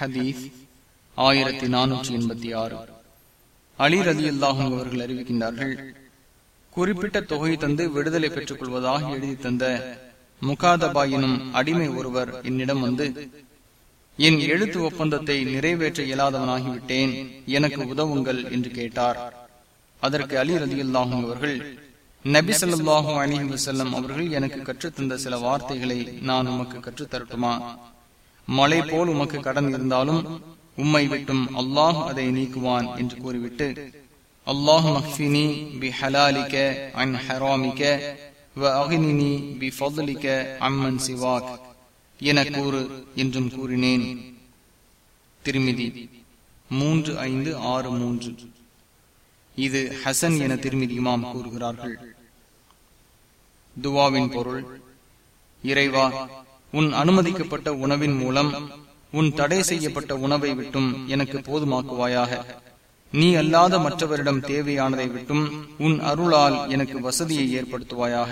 ஹதீஸ் ஆயிரத்தி நானூற்றி எண்பத்தி ஆறு. அலி ரதி அல்லாஹும் அவர்கள் அறிவிக்கின்றார்கள் குறிப்பிட்ட தொகை தந்து விடுதலை பெற்றுக் கொள்வதாக எழுதி தந்த முகாதபா எனும் அடிமை ஒருவர் என்னிடம் வந்து என் எழுத்து ஒப்பந்தத்தை நிறைவேற்ற இயலாதவனாகிவிட்டேன் எனக்கு உதவுங்கள் என்று கேட்டார். அதற்கு அலி ரதி அல்லாஹும் அவர்கள் நபி சொல்லாஹு அலி வசல்லம் அவர்கள் எனக்கு கற்றுத்தந்த சில வார்த்தைகளை நான் உமக்கு கற்றுத்தரட்டுமா? மலை போல் உமக்கு கடன் இருந்தாலும் உம்மை விட்டும் அல்லாஹ் அதை நீக்குவான் என்று கூறிவிட்டு அல்லாஹ் மஹ்பினி பி ஹலாலிக்க அன் ஹராமிக்க வ அகினினி பி ஃபதலிக்க அம்மன் சிவாக் என கூறு என்றும் கூறினேன். திருமிதி மூன்று ஐந்து ஆறு மூன்று. இது ஹசன் என திருமிதி இமாம் கூறுகிறார்கள். துவாவின் பொருள் இறைவா உன் அனுமதிக்கப்பட்ட உணவின் மூலம் உன் தடை செய்யப்பட்ட உணவை விட்டும் எனக்கு போதுமாக்குவாயாக. நீ அல்லாத மற்றவரிடம் தேவையானதை விட்டும் உன் அருளால் எனக்கு வசதியை ஏற்படுத்துவாயாக.